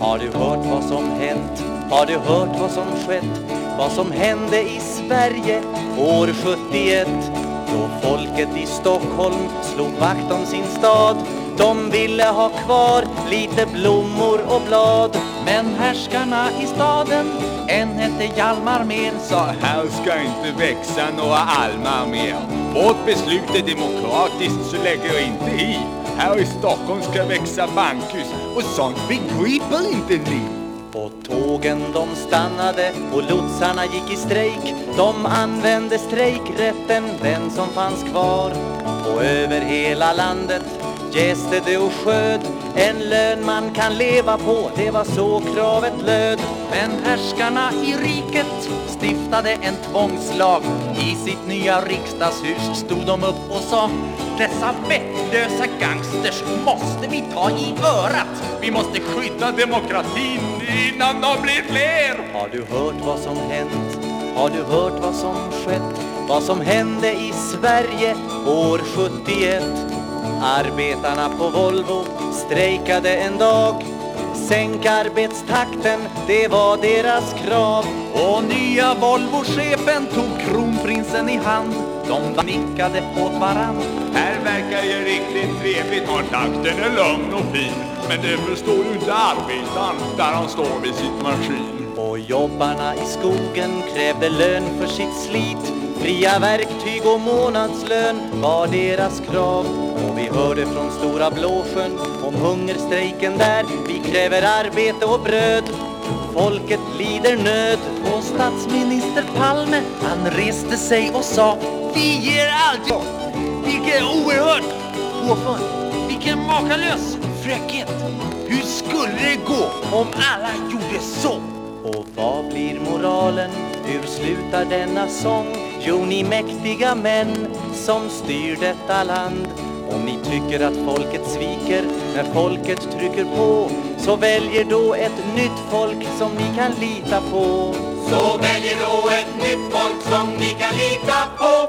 Har du hört vad som hänt? Har du hört vad som skett? Vad som hände i Sverige år 71 Då folket i Stockholm slog vakt om sin stad. De ville ha kvar lite blommor och blad. Men härskarna i staden, en hette Hjalmar mer Sa här ska inte växa några almar mer. Vårt beslut är demokratiskt så lägger inte i. Här i Stockholm ska växa bankhus. Och sånt begriper inte ni. Och tågen de stannade och lotsarna gick i strejk. De använde strejkrätten, den som fanns kvar. Och över hela landet jäste det och sköd En lön man kan leva på, det var så kravet löd. Men härskarna i riket stiftade en tvångslag. I sitt nya riksdagshus stod de upp och sa Dessa vettlösa gangsters måste vi ta i örat. Vi måste skydda demokratin innan de blir fler. Har du hört vad som hänt? Har du hört vad som skett? Vad som hände i Sverige år 71 Arbetarna på Volvo strejkade en dag. Sänk arbetstakten, det var deras krav. Och nya Volvo-chefen tog kronprinsen i hand. De nickade åt varann. Här verkar ju riktigt trevligt. Och takten är lugn och fin. Men det förstår ju inte arbetaren. Där han står vid sitt maskin. Och jobbarna i skogen krävde lön för sitt slit Fria verktyg och månadslön var deras krav Och vi hörde från Stora Blåsjön om hungerstrejken där Vi kräver arbete och bröd Folket lider nöd Och statsminister Palme han reste sig och sa Vi ger allt! Vilket oerhört påfund! Vilken makalös fräckhet! Hur skulle det gå om alla gjorde så? Och vad blir moralen? Hur slutar denna sång? Jo, ni mäktiga män som styr detta land. Om ni tycker att folket sviker när folket trycker på Så väljer då ett nytt folk som ni kan lita på. Så väljer då ett nytt folk som ni kan lita på.